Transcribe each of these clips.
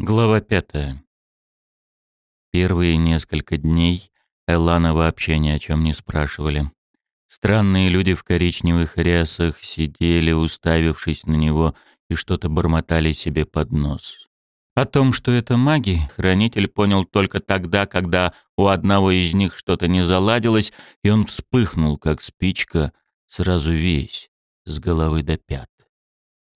Глава пятая. Первые несколько дней Элана вообще ни о чем не спрашивали. Странные люди в коричневых рясах сидели, уставившись на него, и что-то бормотали себе под нос. О том, что это маги, хранитель понял только тогда, когда у одного из них что-то не заладилось, и он вспыхнул, как спичка, сразу весь, с головы до пят.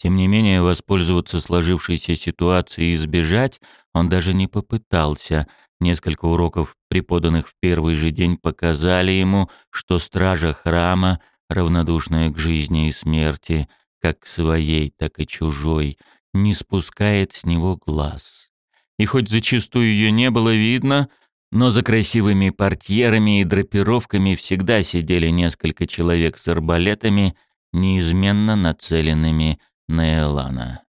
Тем не менее, воспользоваться сложившейся ситуацией и избежать он даже не попытался. Несколько уроков, преподанных в первый же день, показали ему, что стража храма, равнодушная к жизни и смерти, как своей, так и чужой, не спускает с него глаз. И хоть зачастую ее не было видно, но за красивыми портьерами и драпировками всегда сидели несколько человек с арбалетами, неизменно нацеленными на Элана.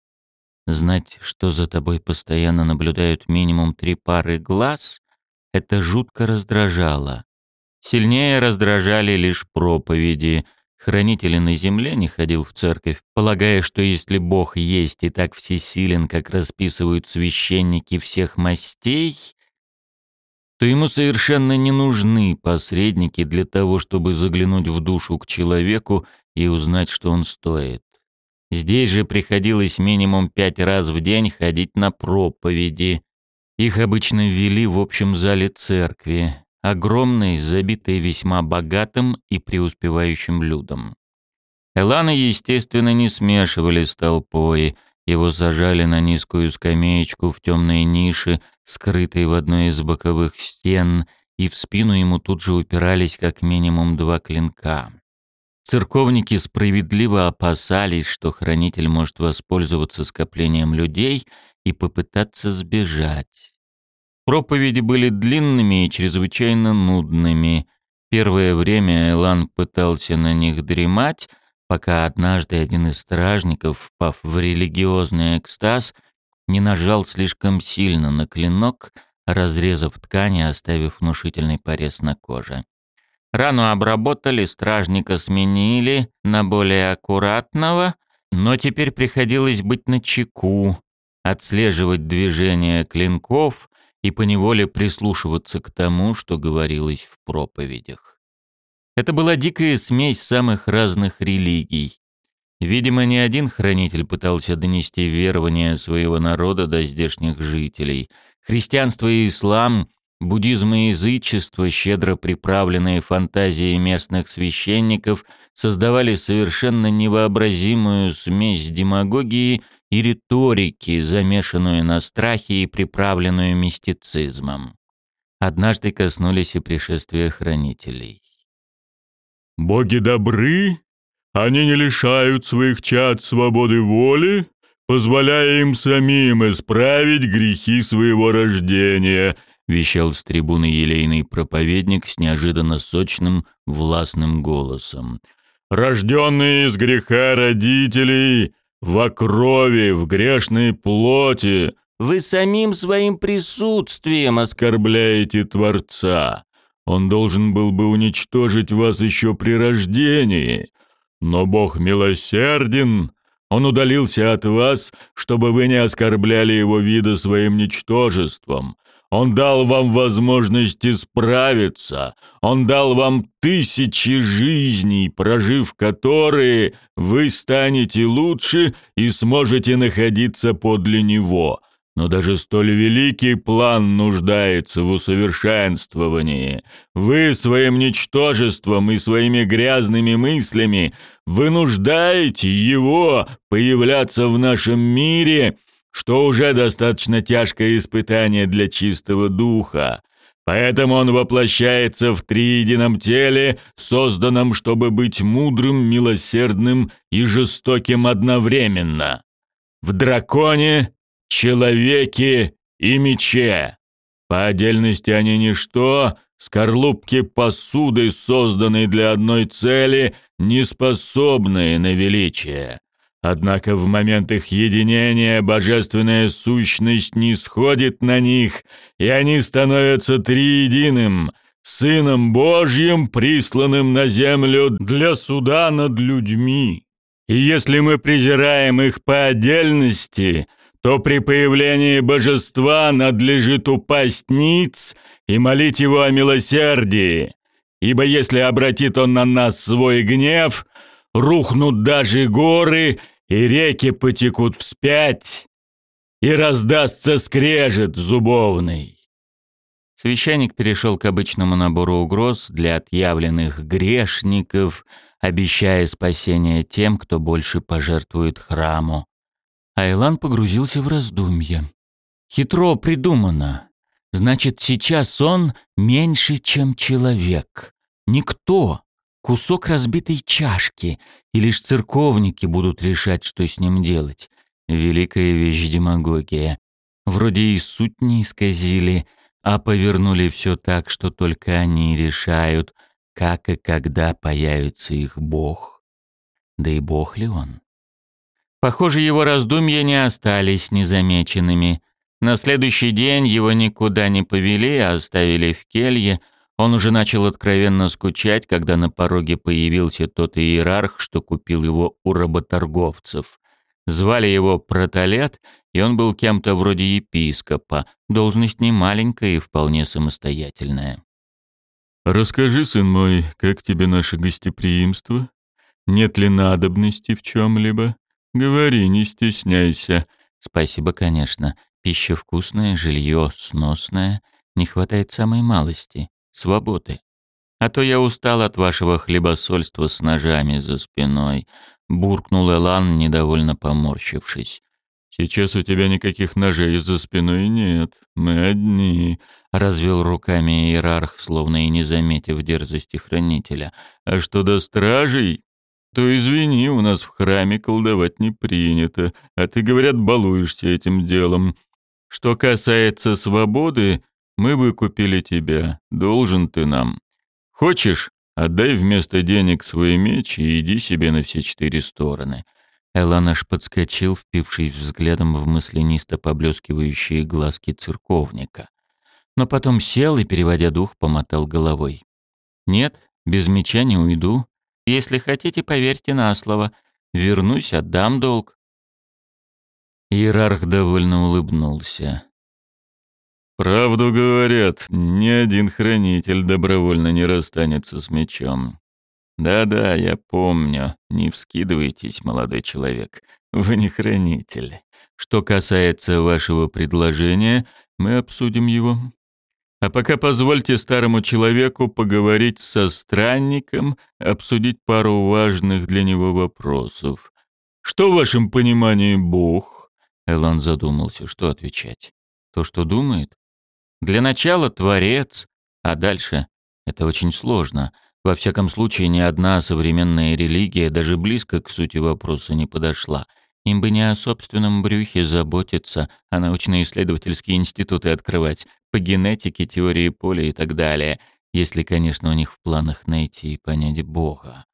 Знать, что за тобой постоянно наблюдают минимум три пары глаз, это жутко раздражало. Сильнее раздражали лишь проповеди. Хранитель на земле не ходил в церковь, полагая, что если Бог есть и так всесилен, как расписывают священники всех мастей, то ему совершенно не нужны посредники для того, чтобы заглянуть в душу к человеку и узнать, что он стоит. Здесь же приходилось минимум пять раз в день ходить на проповеди. Их обычно вели в общем зале церкви, огромной, забитой весьма богатым и преуспевающим людом. Элана, естественно, не смешивали с толпой, его сажали на низкую скамеечку в темной нише, скрытой в одной из боковых стен, и в спину ему тут же упирались как минимум два клинка. Церковники справедливо опасались, что хранитель может воспользоваться скоплением людей и попытаться сбежать. Проповеди были длинными и чрезвычайно нудными. Первое время Элан пытался на них дремать, пока однажды один из стражников, впав в религиозный экстаз, не нажал слишком сильно на клинок, разрезав ткань и оставив внушительный порез на коже. Рану обработали, стражника сменили на более аккуратного, но теперь приходилось быть на чеку, отслеживать движение клинков и поневоле прислушиваться к тому, что говорилось в проповедях. Это была дикая смесь самых разных религий. Видимо, не один хранитель пытался донести верование своего народа до здешних жителей. Христианство и ислам Буддизм и язычество, щедро приправленные фантазией местных священников, создавали совершенно невообразимую смесь демагогии и риторики, замешанную на страхе и приправленную мистицизмом. Однажды коснулись и пришествия хранителей. «Боги добры, они не лишают своих чад свободы воли, позволяя им самим исправить грехи своего рождения», вещал с трибуны елейный проповедник с неожиданно сочным, властным голосом. «Рожденные из греха родителей, во крови, в грешной плоти, вы самим своим присутствием оскорбляете Творца. Он должен был бы уничтожить вас еще при рождении, но Бог милосерден». Он удалился от вас, чтобы вы не оскорбляли его вида своим ничтожеством, он дал вам возможность исправиться. Он дал вам тысячи жизней, прожив которые, вы станете лучше и сможете находиться подле Него. Но даже столь великий план нуждается в усовершенствовании. Вы своим ничтожеством и своими грязными мыслями вынуждаете его появляться в нашем мире – что уже достаточно тяжкое испытание для чистого духа. Поэтому он воплощается в триедином теле, созданном, чтобы быть мудрым, милосердным и жестоким одновременно. В драконе, человеке и мече. По отдельности они ничто, скорлупки посуды, созданные для одной цели, не способные на величие. Однако в момент их единения божественная сущность не сходит на них, и они становятся триединым, Сыном Божьим, присланным на землю для суда над людьми. И если мы презираем их по отдельности, то при появлении божества надлежит упасть ниц и молить его о милосердии, ибо если обратит он на нас свой гнев, рухнут даже горы, и реки потекут вспять, и раздастся скрежет зубовный». Священник перешел к обычному набору угроз для отъявленных грешников, обещая спасение тем, кто больше пожертвует храму. Айлан погрузился в раздумья. Хитро придумано. Значит, сейчас он меньше, чем человек. Никто. Кусок разбитой чашки. И лишь церковники будут решать, что с ним делать. Великая вещь демагогия. Вроде и суть не исказили, а повернули все так, что только они решают, как и когда появится их Бог. Да и Бог ли он? Похоже, его раздумья не остались незамеченными. На следующий день его никуда не повели, а оставили в келье. Он уже начал откровенно скучать, когда на пороге появился тот иерарх, что купил его у работорговцев. Звали его Протолет, и он был кем-то вроде епископа, должность не маленькая и вполне самостоятельная. «Расскажи, сын мой, как тебе наше гостеприимство? Нет ли надобности в чем-либо? Говори, не стесняйся». «Спасибо, конечно. Пища вкусная, жилье сносное. Не хватает самой малости — свободы. А то я устал от вашего хлебосольства с ножами за спиной», — буркнул Элан, недовольно поморщившись. «Сейчас у тебя никаких ножей за спиной нет. Мы одни», — развел руками иерарх, словно и не заметив дерзости хранителя. «А что до стражей, то извини, у нас в храме колдовать не принято, а ты, говорят, балуешься этим делом. Что касается свободы, мы выкупили тебя, должен ты нам. Хочешь, отдай вместо денег свой меч и иди себе на все четыре стороны». Эланаш подскочил, впившись взглядом в мысленисто поблескивающие глазки церковника. Но потом сел и, переводя дух, помотал головой. «Нет, без меча не уйду. Если хотите, поверьте на слово. Вернусь, отдам долг». Иерарх довольно улыбнулся. «Правду говорят, ни один хранитель добровольно не расстанется с мечом. «Да-да, я помню. Не вскидывайтесь, молодой человек. Вы не хранитель. Что касается вашего предложения, мы обсудим его. А пока позвольте старому человеку поговорить со странником, обсудить пару важных для него вопросов. Что в вашем понимании Бог?» Элон задумался, что отвечать. То, что думает? Для начала Творец, а дальше это очень сложно — во всяком случае, ни одна современная религия даже близко к сути вопроса не подошла. Им бы не о собственном брюхе заботиться, а научно-исследовательские институты открывать, по генетике, теории поля и так далее, если, конечно, у них в планах найти и понять Бога.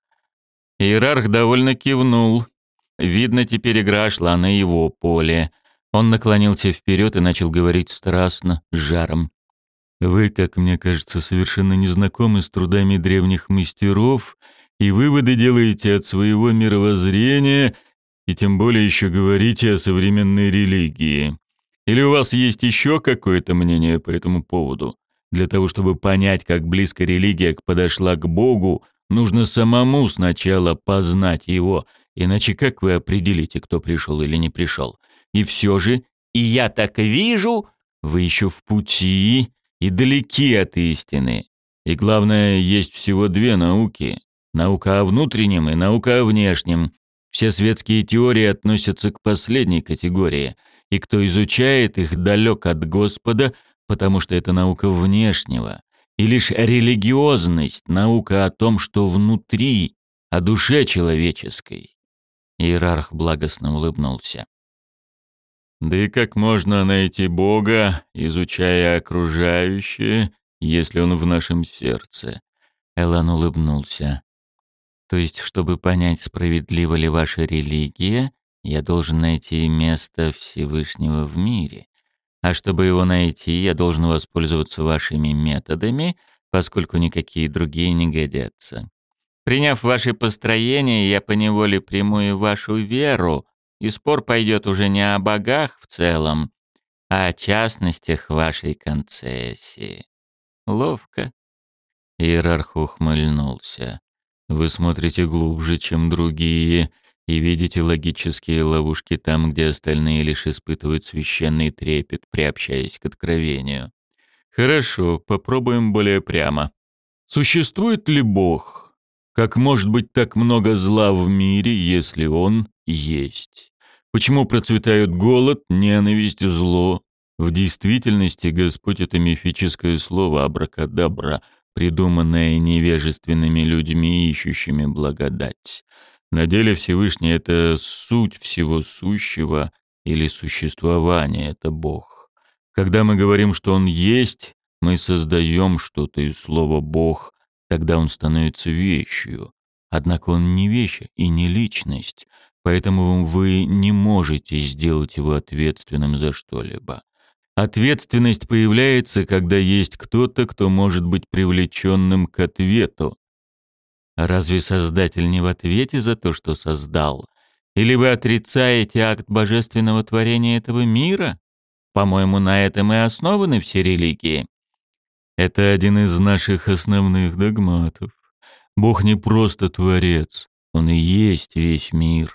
Иерарх довольно кивнул. Видно, теперь игра шла на его поле. Он наклонился вперед и начал говорить страстно, с жаром. Вы, как мне кажется, совершенно не знакомы с трудами древних мастеров и выводы делаете от своего мировоззрения, и тем более еще говорите о современной религии. Или у вас есть еще какое-то мнение по этому поводу? Для того, чтобы понять, как близко религия подошла к Богу, нужно самому сначала познать его, иначе как вы определите, кто пришел или не пришел? И все же, и я так вижу, вы еще в пути, и далеки от истины. И главное, есть всего две науки. Наука о внутреннем и наука о внешнем. Все светские теории относятся к последней категории, и кто изучает их, далек от Господа, потому что это наука внешнего. И лишь религиозность, наука о том, что внутри, о душе человеческой. Иерарх благостно улыбнулся. Да и как можно найти Бога, изучая окружающее, если он в нашем сердце? Элан улыбнулся. То есть, чтобы понять, справедлива ли ваша религия, я должен найти место Всевышнего в мире. А чтобы его найти, я должен воспользоваться вашими методами, поскольку никакие другие не годятся. Приняв ваши построения, я поневоле приму и вашу веру, и спор пойдет уже не о богах в целом, а о частностях вашей концессии. Ловко. Иерарх ухмыльнулся. Вы смотрите глубже, чем другие, и видите логические ловушки там, где остальные лишь испытывают священный трепет, приобщаясь к откровению. Хорошо, попробуем более прямо. Существует ли Бог? Как может быть так много зла в мире, если Он есть? Почему процветают голод, ненависть, зло? В действительности Господь — это мифическое слово абракадабра, придуманное невежественными людьми, ищущими благодать. На деле Всевышний — это суть всего сущего или существование, это Бог. Когда мы говорим, что Он есть, мы создаем что-то из слова «Бог», тогда Он становится вещью. Однако Он не вещь и не личность, поэтому вы не можете сделать Его ответственным за что-либо. Ответственность появляется, когда есть кто-то, кто может быть привлеченным к ответу, Разве Создатель не в ответе за то, что создал? Или вы отрицаете акт божественного творения этого мира? По-моему, на этом и основаны все религии. Это один из наших основных догматов. Бог не просто творец, Он и есть весь мир.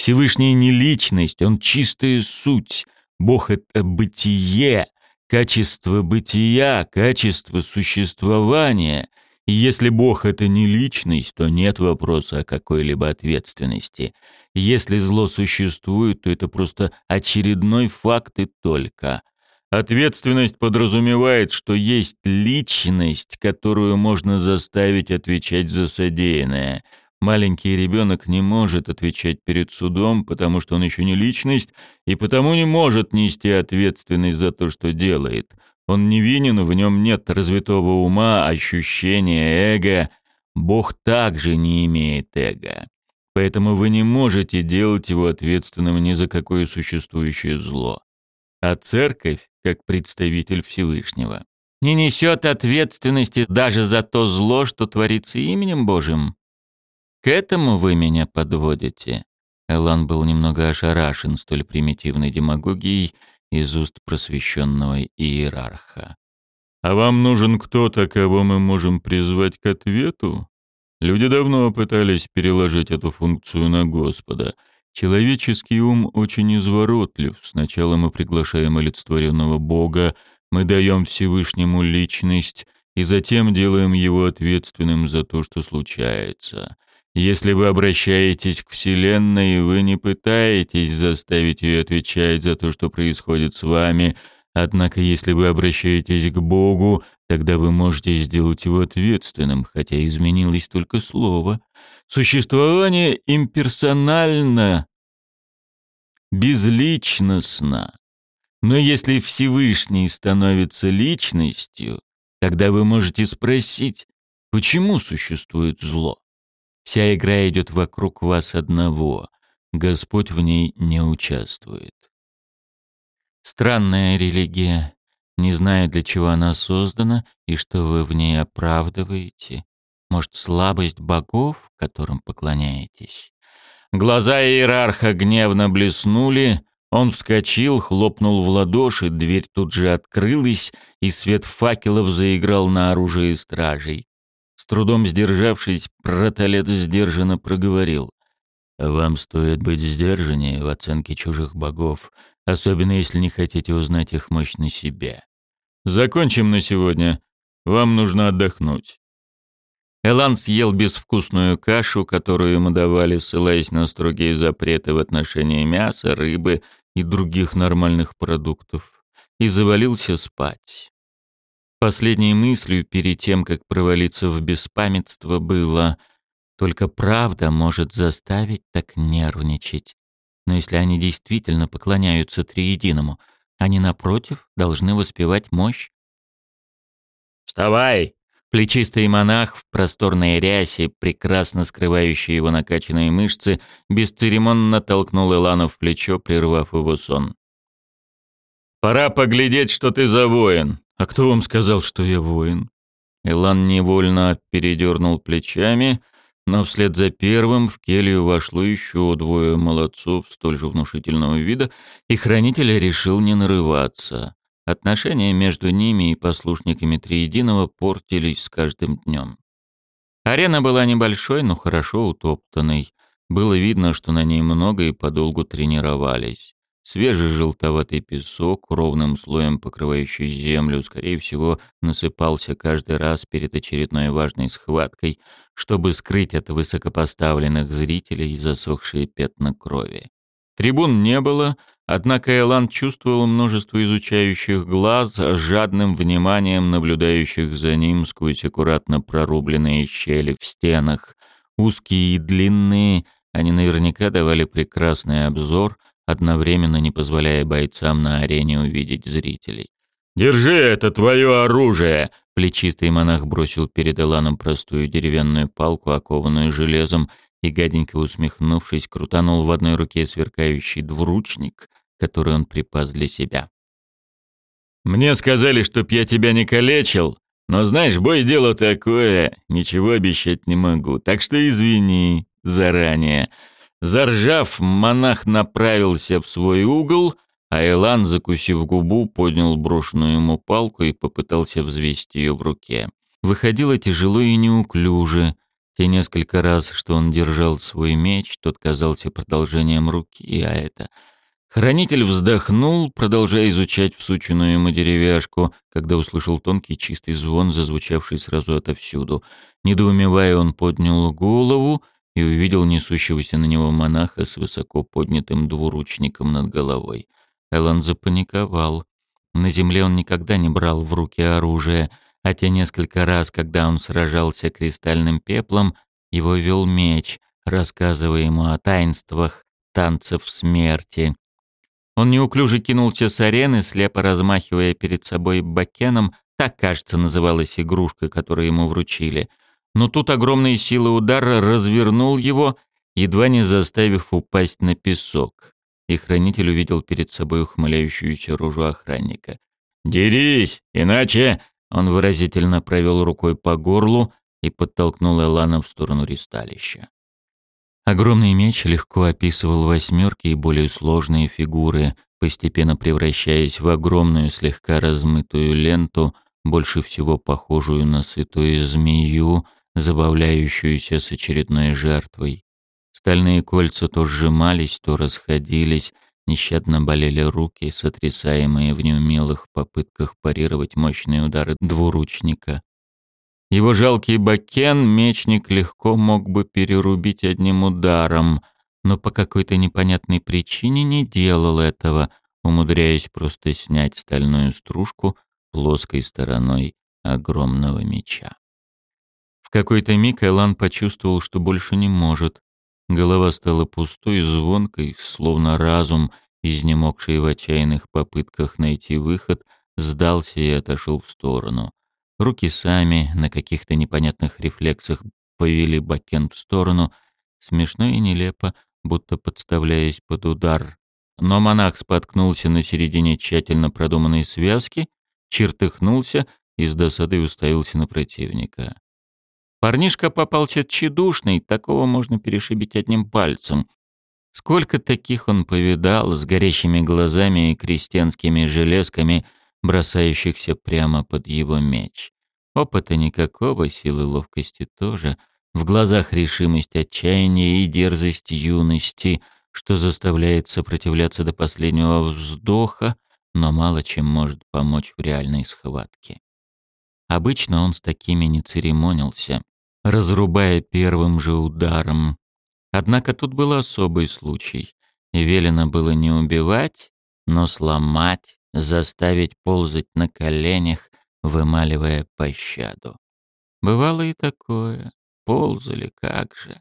Всевышний не личность, Он чистая суть. Бог — это бытие, качество бытия, качество существования — и если Бог — это не личность, то нет вопроса о какой-либо ответственности. Если зло существует, то это просто очередной факт и только. Ответственность подразумевает, что есть личность, которую можно заставить отвечать за содеянное. Маленький ребенок не может отвечать перед судом, потому что он еще не личность, и потому не может нести ответственность за то, что делает. Он невинен, в нем нет развитого ума, ощущения, эго. Бог также не имеет эго. Поэтому вы не можете делать его ответственным ни за какое существующее зло. А церковь, как представитель Всевышнего, не несет ответственности даже за то зло, что творится именем Божьим. К этому вы меня подводите. Элан был немного ошарашен столь примитивной демагогией из уст просвещенного иерарха. «А вам нужен кто-то, кого мы можем призвать к ответу?» Люди давно пытались переложить эту функцию на Господа. Человеческий ум очень изворотлив. Сначала мы приглашаем олицетворенного Бога, мы даем Всевышнему личность, и затем делаем его ответственным за то, что случается. Если вы обращаетесь к Вселенной, вы не пытаетесь заставить ее отвечать за то, что происходит с вами, однако если вы обращаетесь к Богу, тогда вы можете сделать его ответственным, хотя изменилось только слово. Существование имперсонально, безличностно. Но если Всевышний становится личностью, тогда вы можете спросить, почему существует зло? Вся игра идет вокруг вас одного. Господь в ней не участвует. Странная религия. Не знаю, для чего она создана и что вы в ней оправдываете. Может, слабость богов, которым поклоняетесь? Глаза иерарха гневно блеснули, он вскочил, хлопнул в ладоши, дверь тут же открылась, и свет факелов заиграл на оружие стражей трудом сдержавшись, протолет сдержанно проговорил. «Вам стоит быть сдержаннее в оценке чужих богов, особенно если не хотите узнать их мощь на себе. Закончим на сегодня. Вам нужно отдохнуть». Элан съел безвкусную кашу, которую ему давали, ссылаясь на строгие запреты в отношении мяса, рыбы и других нормальных продуктов, и завалился спать. Последней мыслью перед тем, как провалиться в беспамятство, было «Только правда может заставить так нервничать. Но если они действительно поклоняются Триединому, они, напротив, должны воспевать мощь». «Вставай!» Плечистый монах в просторной рясе, прекрасно скрывающий его накачанные мышцы, бесцеремонно толкнул Илана в плечо, прервав его сон. «Пора поглядеть, что ты за воин. «А кто вам сказал, что я воин?» Илан невольно передернул плечами. но вслед за первым в келью вошло еще двое молодцов столь же внушительного вида, и хранитель решил не нарываться. Отношения между ними и послушниками Триединого портились с каждым днем. Арена была небольшой, но хорошо утоптанной. Было видно, что на ней много и подолгу тренировались. Свежий желтоватый песок, ровным слоем покрывающий землю, скорее всего, насыпался каждый раз перед очередной важной схваткой, чтобы скрыть от высокопоставленных зрителей засохшие пятна крови. Трибун не было, однако Элан чувствовал множество изучающих глаз, жадным вниманием наблюдающих за ним сквозь аккуратно прорубленные щели в стенах. Узкие и длинные, они наверняка давали прекрасный обзор — одновременно не позволяя бойцам на арене увидеть зрителей. «Держи это твое оружие!» Плечистый монах бросил перед Эланом простую деревянную палку, окованную железом, и, гаденько усмехнувшись, крутанул в одной руке сверкающий двуручник, который он припас для себя. «Мне сказали, чтоб я тебя не калечил, но знаешь, бой дело такое, ничего обещать не могу, так что извини заранее. Заржав, монах направился в свой угол, а Элан, закусив губу, поднял брошенную ему палку и попытался взвести ее в руке. Выходило тяжело и неуклюже. Те несколько раз, что он держал свой меч, тот казался продолжением руки, а это... Хранитель вздохнул, продолжая изучать всученную ему деревяшку, когда услышал тонкий чистый звон, зазвучавший сразу отовсюду. Недоумевая, он поднял голову и увидел несущегося на него монаха с высоко поднятым двуручником над головой. Элон запаниковал. На земле он никогда не брал в руки оружие, а те несколько раз, когда он сражался кристальным пеплом, его вел меч, рассказывая ему о таинствах танцев смерти. Он неуклюже кинулся с арены, слепо размахивая перед собой бакеном, так, кажется, называлась игрушка, которую ему вручили — но тут огромные силы удара развернул его, едва не заставив упасть на песок. И хранитель увидел перед собой ухмыляющуюся рожу охранника. «Дерись, иначе...» Он выразительно провел рукой по горлу и подтолкнул Элана в сторону ристалища. Огромный меч легко описывал восьмерки и более сложные фигуры, постепенно превращаясь в огромную слегка размытую ленту, больше всего похожую на сытую змею, забавляющуюся с очередной жертвой. Стальные кольца то сжимались, то расходились, нещадно болели руки, сотрясаемые в неумелых попытках парировать мощные удары двуручника. Его жалкий бакен мечник легко мог бы перерубить одним ударом, но по какой-то непонятной причине не делал этого, умудряясь просто снять стальную стружку плоской стороной огромного меча. Какой-то миг Элан почувствовал, что больше не может. Голова стала пустой, звонкой, словно разум, изнемогший в отчаянных попытках найти выход, сдался и отошел в сторону. Руки сами, на каких-то непонятных рефлексах, повели Бакен в сторону, смешно и нелепо, будто подставляясь под удар. Но монах споткнулся на середине тщательно продуманной связки, чертыхнулся и с досадой уставился на противника. Парнишка попался тщедушный, такого можно перешибить одним пальцем. Сколько таких он повидал с горящими глазами и крестьянскими железками, бросающихся прямо под его меч. Опыта никакого, силы ловкости тоже. В глазах решимость отчаяния и дерзость юности, что заставляет сопротивляться до последнего вздоха, но мало чем может помочь в реальной схватке. Обычно он с такими не церемонился разрубая первым же ударом. Однако тут был особый случай, и велено было не убивать, но сломать, заставить ползать на коленях, вымаливая пощаду. Бывало и такое. Ползали, как же.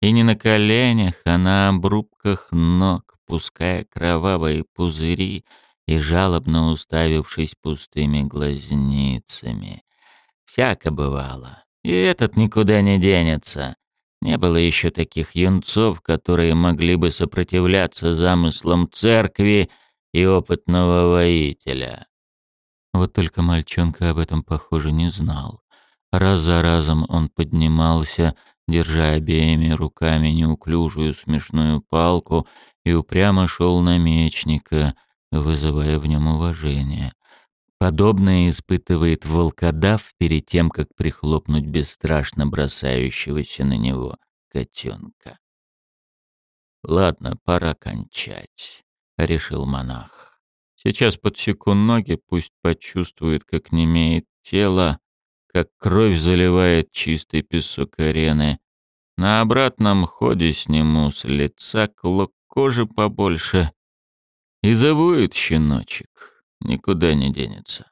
И не на коленях, а на обрубках ног, пуская кровавые пузыри и жалобно уставившись пустыми глазницами. Всяко бывало. И этот никуда не денется. Не было еще таких юнцов, которые могли бы сопротивляться замыслам церкви и опытного воителя. Вот только мальчонка об этом, похоже, не знал. Раз за разом он поднимался, держа обеими руками неуклюжую смешную палку, и упрямо шел на мечника, вызывая в нем уважение. Подобное испытывает волкодав перед тем, как прихлопнуть бесстрашно бросающегося на него котенка. «Ладно, пора кончать», — решил монах. «Сейчас подсеку ноги, пусть почувствует, как немеет тело, как кровь заливает чистый песок арены. На обратном ходе сниму с лица клок кожи побольше. И завоет щеночек, никуда не денется».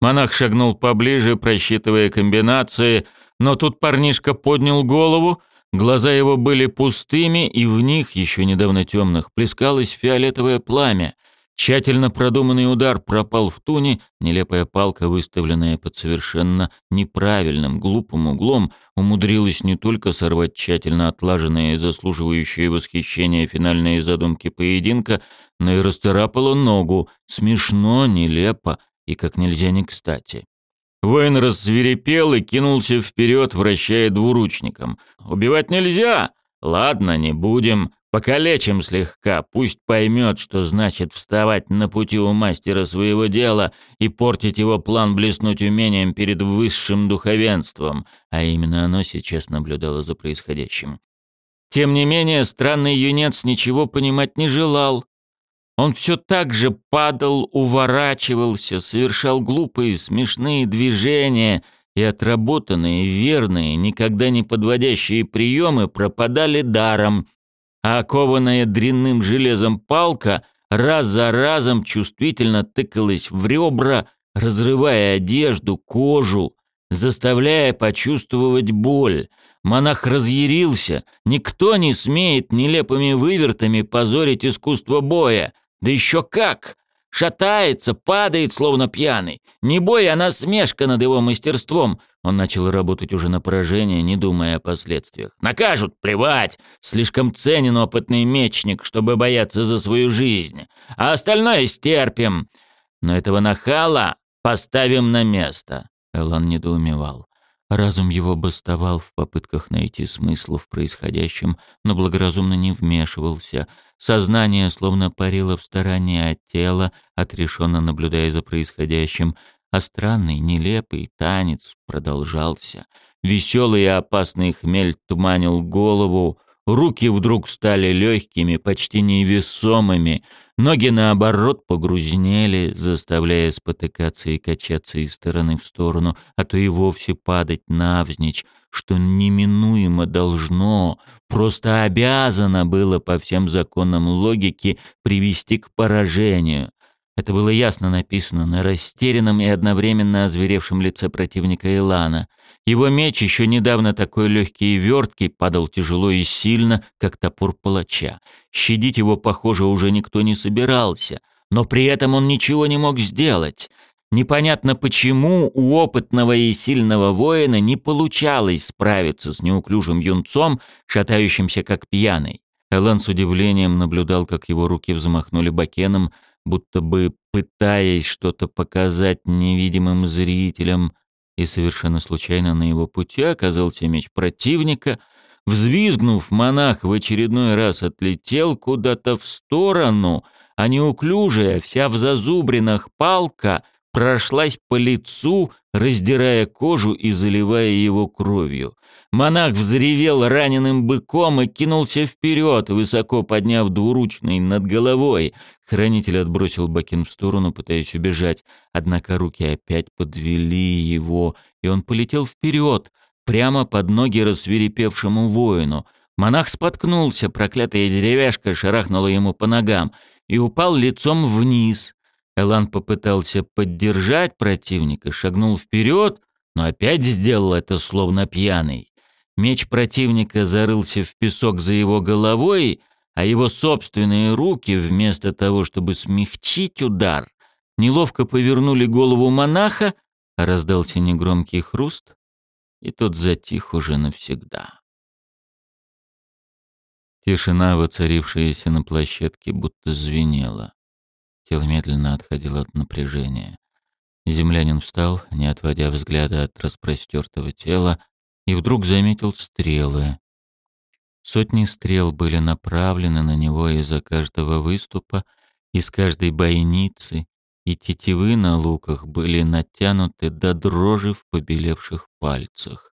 Монах шагнул поближе, просчитывая комбинации, но тут парнишка поднял голову — Глаза его были пустыми, и в них, еще недавно темных, плескалось фиолетовое пламя. Тщательно продуманный удар пропал в туне, нелепая палка, выставленная под совершенно неправильным, глупым углом, умудрилась не только сорвать тщательно отлаженные и заслуживающие восхищения финальные задумки поединка, но и расцарапала ногу, смешно, нелепо и как нельзя не кстати. Воин рассверепел и кинулся вперед, вращая двуручником. «Убивать нельзя! Ладно, не будем. Покалечим слегка, пусть поймет, что значит вставать на пути у мастера своего дела и портить его план блеснуть умением перед высшим духовенством, а именно оно сейчас наблюдало за происходящим. Тем не менее, странный юнец ничего понимать не желал. Он все так же падал, уворачивался, совершал глупые, смешные движения, и отработанные, верные, никогда не подводящие приемы пропадали даром, а окованная дрянным железом палка раз за разом чувствительно тыкалась в ребра, разрывая одежду, кожу, заставляя почувствовать боль. Монах разъярился. Никто не смеет нелепыми вывертами позорить искусство боя. Да еще как! Шатается, падает, словно пьяный. Не бой, а насмешка над его мастерством. Он начал работать уже на поражение, не думая о последствиях. Накажут, плевать. Слишком ценен опытный мечник, чтобы бояться за свою жизнь. А остальное стерпим. Но этого нахала поставим на место. Элан недоумевал. Разум его бастовал в попытках найти смысл в происходящем, но благоразумно не вмешивался. Сознание словно парило в стороне от тела, отрешенно наблюдая за происходящим, а странный, нелепый танец продолжался. Веселый и опасный хмель туманил голову, руки вдруг стали легкими, почти невесомыми, Ноги, наоборот, погрузнели, заставляя спотыкаться и качаться из стороны в сторону, а то и вовсе падать навзничь, что неминуемо должно, просто обязано было по всем законам логики привести к поражению. Это было ясно написано на растерянном и одновременно озверевшем лице противника Илана. Его меч, еще недавно такой легкий и верткий, падал тяжело и сильно, как топор палача. Щадить его, похоже, уже никто не собирался. Но при этом он ничего не мог сделать. Непонятно почему у опытного и сильного воина не получалось справиться с неуклюжим юнцом, шатающимся как пьяный. Элан с удивлением наблюдал, как его руки взмахнули бакеном, будто бы пытаясь что-то показать невидимым зрителям, и совершенно случайно на его пути оказался меч противника. Взвизгнув, монах в очередной раз отлетел куда-то в сторону, а неуклюжая, вся в зазубринах палка прошлась по лицу, раздирая кожу и заливая его кровью. Монах взревел раненым быком и кинулся вперед, высоко подняв двуручный над головой. Хранитель отбросил Бакин в сторону, пытаясь убежать, однако руки опять подвели его, и он полетел вперед, прямо под ноги рассверепевшему воину. Монах споткнулся, проклятая деревяшка шарахнула ему по ногам и упал лицом вниз. Элан попытался поддержать противника, шагнул вперед, но опять сделал это словно пьяный. Меч противника зарылся в песок за его головой, а его собственные руки, вместо того, чтобы смягчить удар, неловко повернули голову монаха, а раздался негромкий хруст, и тот затих уже навсегда. Тишина, воцарившаяся на площадке, будто звенела. Тело медленно отходило от напряжения. Землянин встал, не отводя взгляда от распростертого тела, и вдруг заметил стрелы. Сотни стрел были направлены на него из-за каждого выступа, из каждой бойницы, и тетивы на луках были натянуты до дрожи в побелевших пальцах.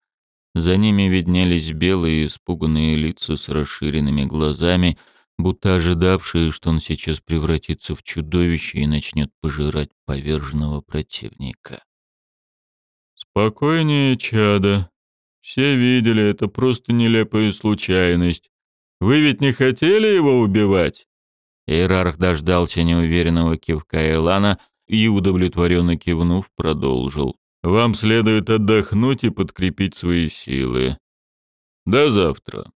За ними виднелись белые испуганные лица с расширенными глазами, будто ожидавшие, что он сейчас превратится в чудовище и начнет пожирать поверженного противника. «Спокойнее, чада. Все видели, это просто нелепая случайность. Вы ведь не хотели его убивать?» Иерарх дождался неуверенного кивка Элана и, удовлетворенно кивнув, продолжил. «Вам следует отдохнуть и подкрепить свои силы. До завтра».